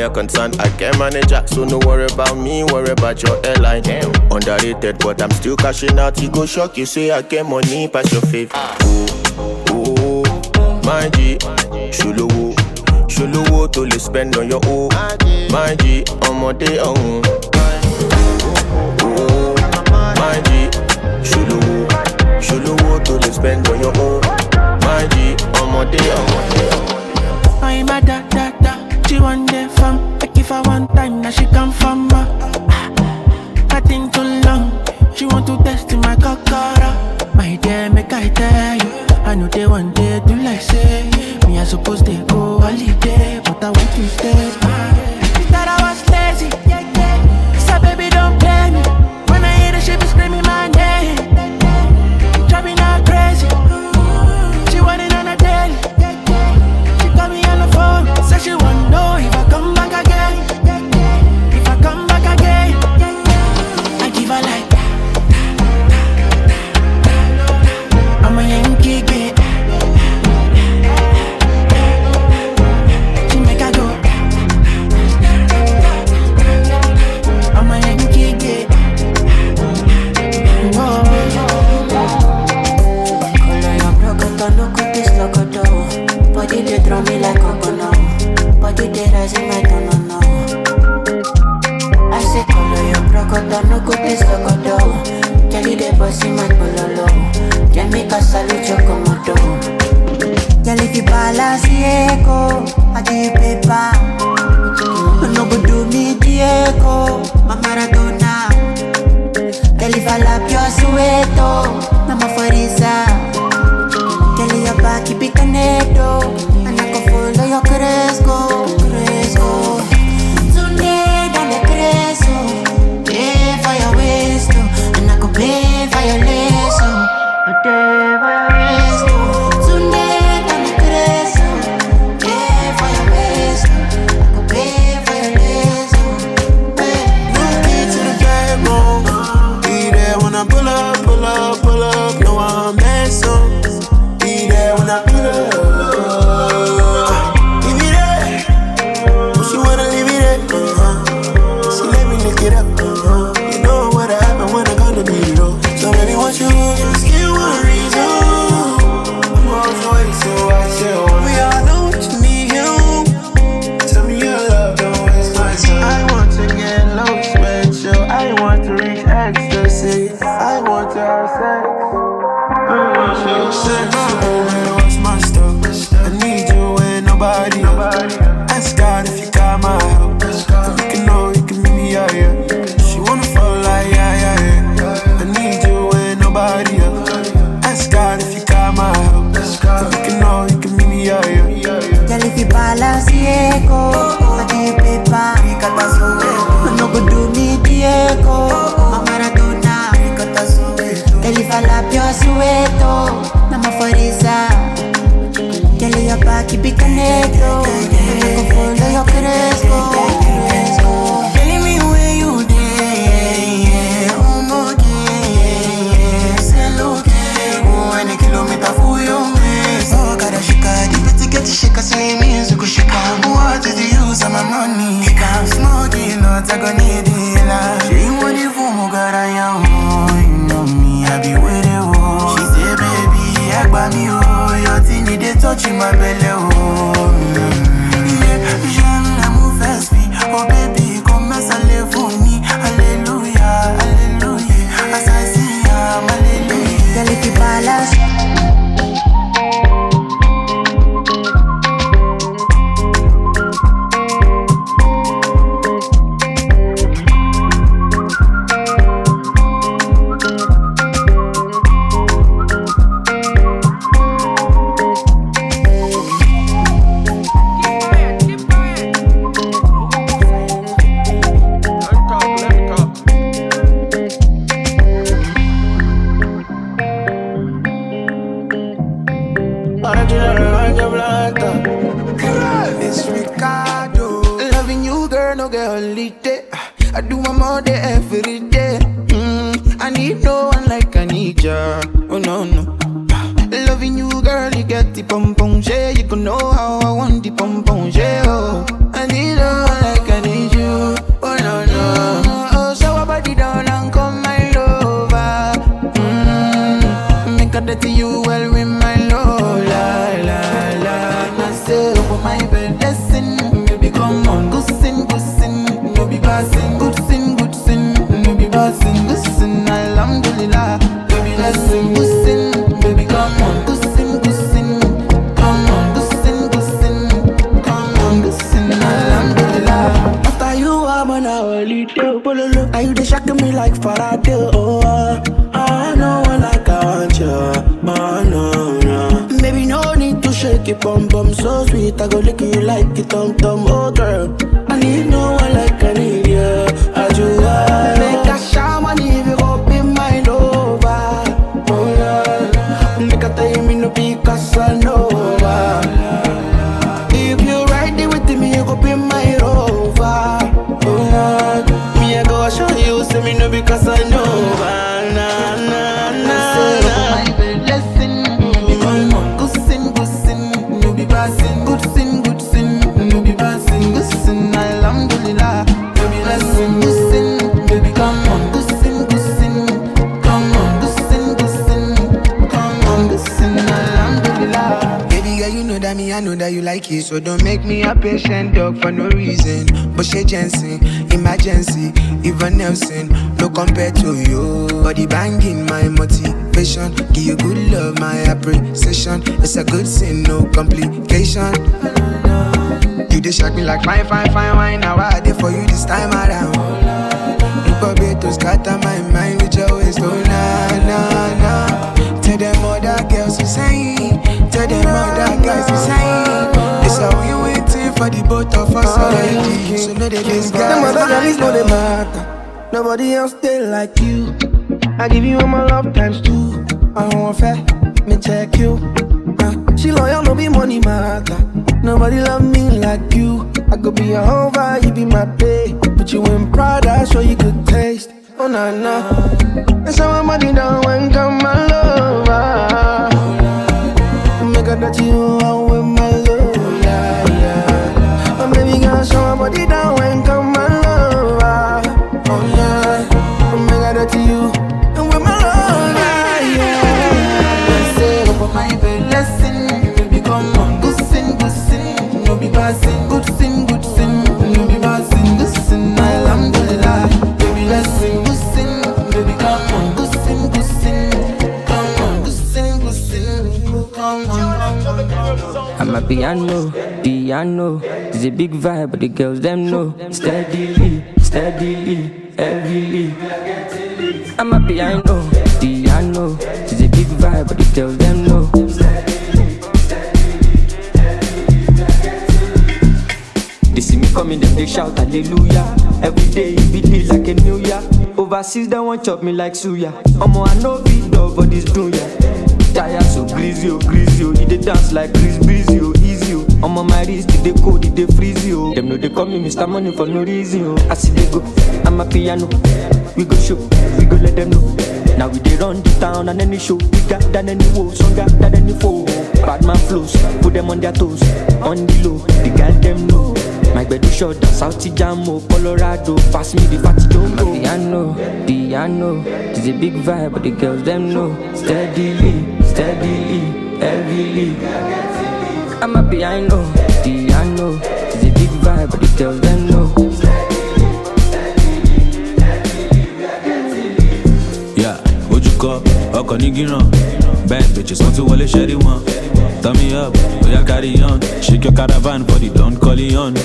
your concern. I can manage that, so no worry about me, worry about your airline. Damn. Underrated, but I'm still cashing out. You go shock, you say I get money past your faith. Oh, oh, oh, my G, Shulowo, Shulowo to spend on your own. My G, on my day own. Oh, my G, Shulowo, Shulowo to spend on your own. My G, on my day own. I'm a dad one day from Like if I want time, now she come from her I think too long. She want to test in my cocker My dear, make I tell you I know they one day do like say. Me I supposed they go holiday But I want to stay back my belly You dey shock me like fine, fine, fine wine. Now I did for you this time around. Look up to scatter my mind with your waist, oh nah, nah, nah. Tell them other girls to saying, tell them other guys to saying. It's a we waiting for the both of us already. So no they disguise. Them other girls know they matter. Nobody else they like you. I give you all my love times two. I don't want fair, me check you. She loyal, no be money matter. Nobody love me like you. I could be a hover, you be my babe. Put you in Prada, show you good taste. Oh nah nah. And so my money down when come my lover. Make her that you piano, piano. It's a big vibe, but the girls them know. Steadily, steadily, heavily. I'm a piano, piano. It's a big vibe, but the girls them know. They see me coming, them they shout hallelujah. Every day it be day like a new year. Overseas they want chop me like suya. Omo I know big dog for this dunya. Tire so greasy, oh greasy, oh. He dey dance like Chris Breezy, oh oh. Omo my wrist, did they cold, did they freeze, oh. Them know they call me Mr. Money for no reason, oh. I see they go, I'm a piano. We go show, we go let them know. Now we dey run the town and any show bigger than any woe, stronger than any foe. Bad man flows, put them on their toes, on the low, the girl them know. My bed is short, South Jamo, oh, Colorado, pass me the fatty go. Piano, piano, it's a big vibe, but the girls them know. Steadily, steadily, heavily. I'm a piano, piano, it's a big vibe, but the girls them know. Yeah, ojúkọ ọkọ̀ ní gíràn bad bitches wọ́n ti wọlé ṣẹ́rí wọn. Turn me up, oya carry on. Shake your caravan for the Don Corleone.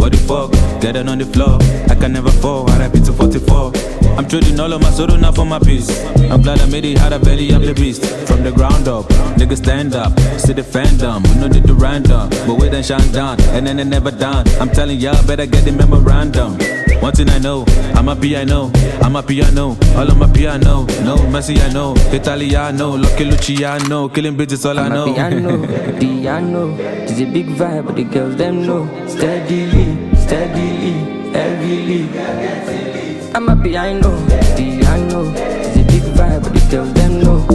What the fuck? Get it on the floor. I can never fall. RIP to 44. I'm trading all of my sorrow now for my peace. I'm glad I made it, had a belly, I'm the beast. From the ground up, niggas stand up, see the fandom. We know they do random, but we then shine down, and then they never done. I'm telling y'all, better get the memorandum. One thing I know, I'm a piano, I'm a piano, all of my piano. No Messi, I know, Italiano, Lucky Luciano, killing bitches, all I know I'm a know. piano, piano. It's a big vibe, but the girls them know. Steadily, steadily, heavily. I'm a piano, piano. It's a big vibe, but the girls them know.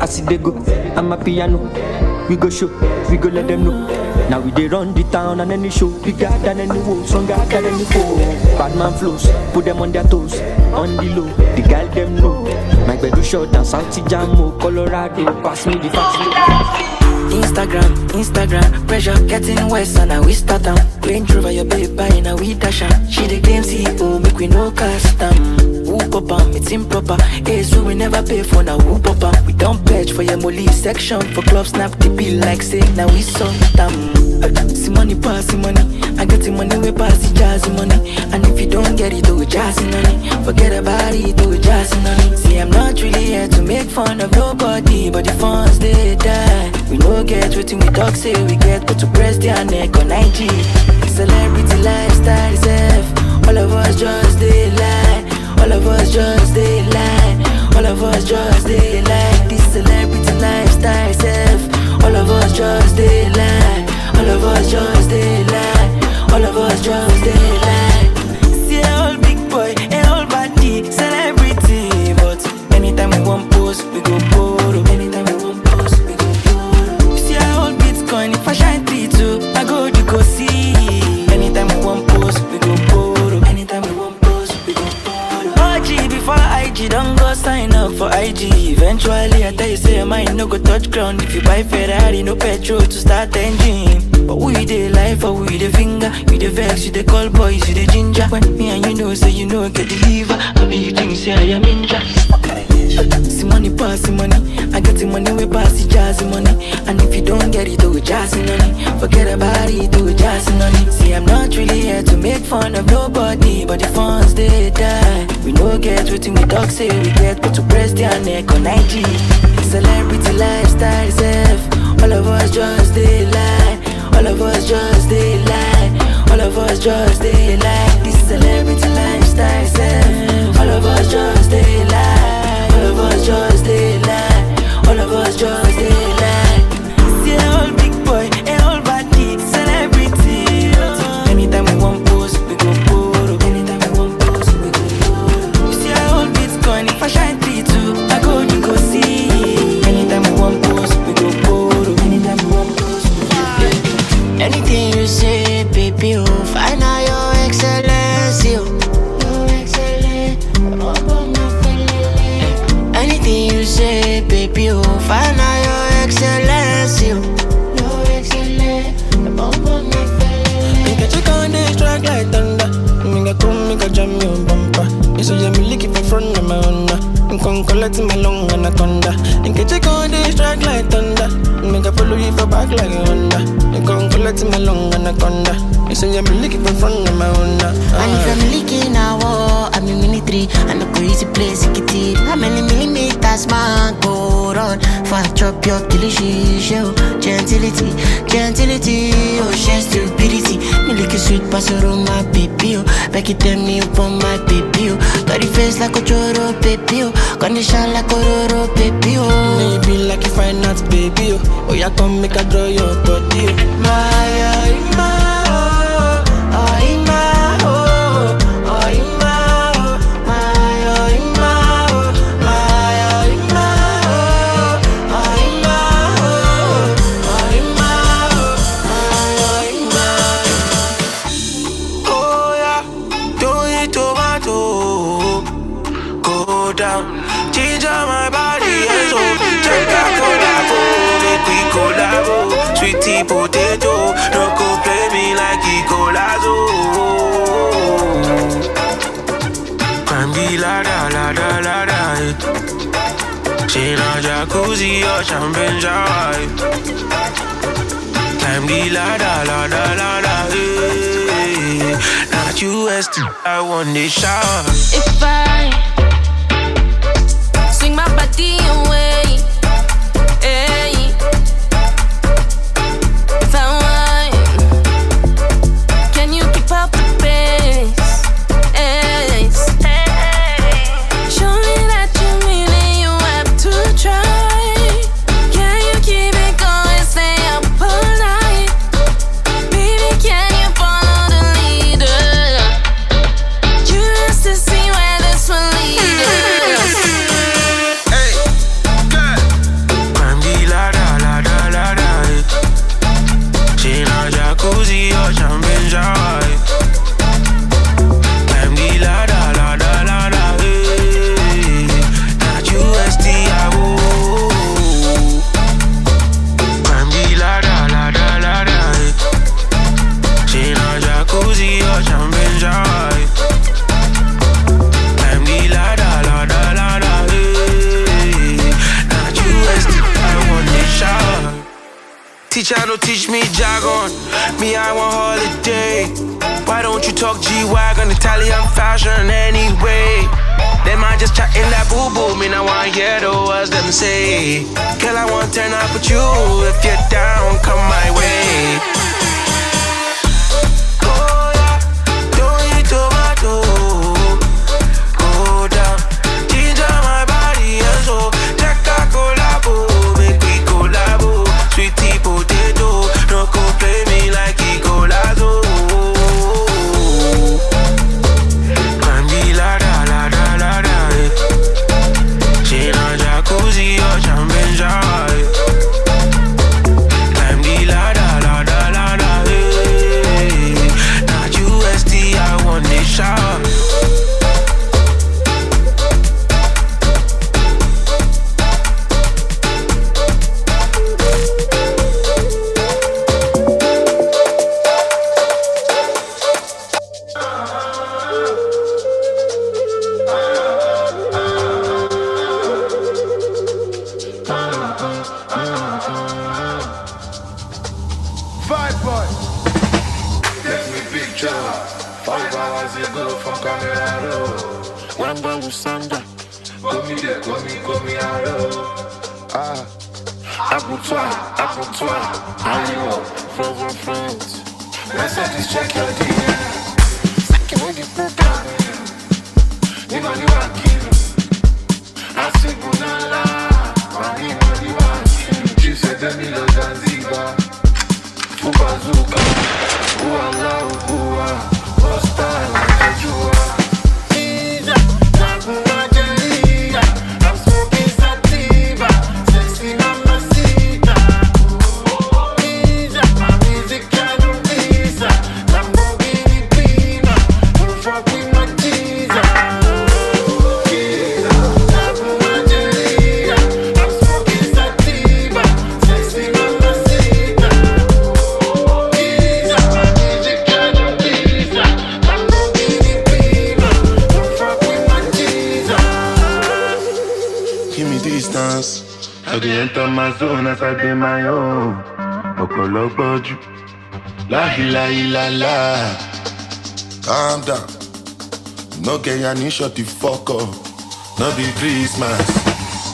I see they go, I'm a piano. We go show, we go let them know. Now we dey run the town and any show bigger than any woe, stronger than any foe. Bad man flows, put them on their toes, on the low. The girl them know. My bedu short down South Jamo, oh, Colorado. Pass me the facts. Instagram, Instagram, pressure getting worse and now we start am. Range Rover your baby buying a we dash. She the claim CEO, make we no cast am. whoop up am, it's improper. So we never pay for now whoop up am. We don't pledge for your molly section. For club snap the bill like say now we saw them. See money pass the money. I get the money we pass the jazzy money. And if you don't get it, do it jazzy money. Forget about it, do it jazzy money. See I'm not really here to make fun of nobody, but the funds they die. We no get what we talk say we get, but to press their neck on IG. Celebrity lifestyle self. All of us just they lie. All of us just they lie. All of us just they lie. This celebrity lifestyle self. All of us just they lie. All of us just they lie. All of us just they lie. Eventually, I tell you, say, mine no go touch ground. If you buy Ferrari, no petrol to start engine. But we the life or we the finger. We the vex, you the call boys, you the ginger. When me and you know, say you know, get the liver. I mean, you think, say I am injured. See money pass money. I get the money we pass the jazzy money. And if you don't get it, do jazzy money. Forget about it, do jazzy money. See, I'm not really here to make fun of nobody, but the funds they die. We no get what we talk say we get, but to press their neck on IG. Celebrity lifestyle self. All of us just they lie. All of us just they lie. All of us just they lie. This celebrity lifestyle self. All of us just they lie. All of us just they lie. All of us just they make a draw your champagne. Time the la da la da la da. eh. Not I want the shower. If I Teacher, no teach me. Me, I want holiday. Why don't you talk G-Wagon, Italian fashion anyway? They might just chatting that boo boo, me I hear the words them say. Girl, I want turn up with you. If you're down, come my way. I need shut the fuck up. No be Christmas.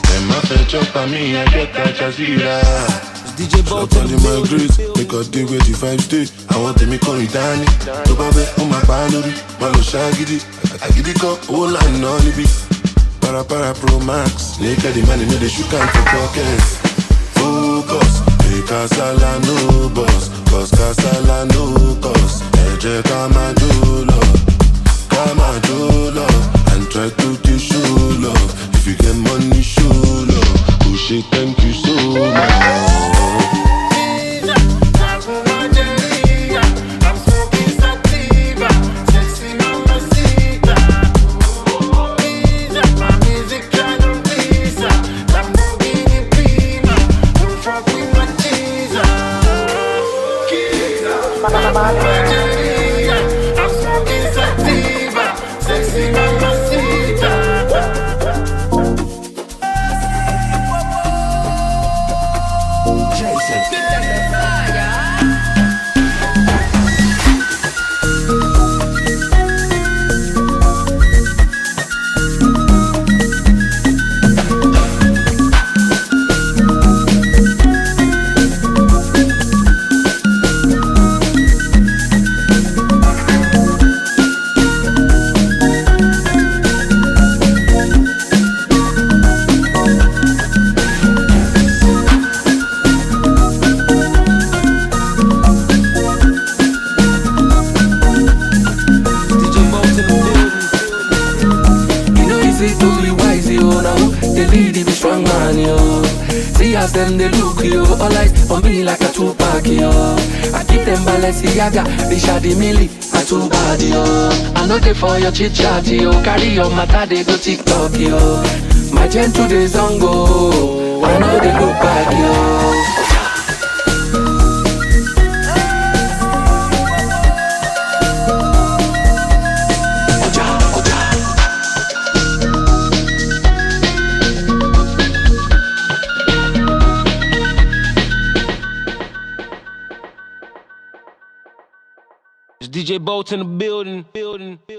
Them a fetch up on me, I get that jazira. DJ Bolton in my grace, make a day where the vibes stay. I want to make on it down. To babe, on my palori, malo shagidi. I give the cup, whole line on the beat. Para para pro max, naked the money, no they shoot out for pockets. Focus, make casala no boss, cause casala no cost. Eje kama do love. And do love and try to teach show love. If you get money, show love. Push it, thank you so much. Oh. for your chit chat, yo. Carry your matter, they go TikTok, yo. My gentle days on go. I know they look back, yo. DJ Bolt in the building, building, building.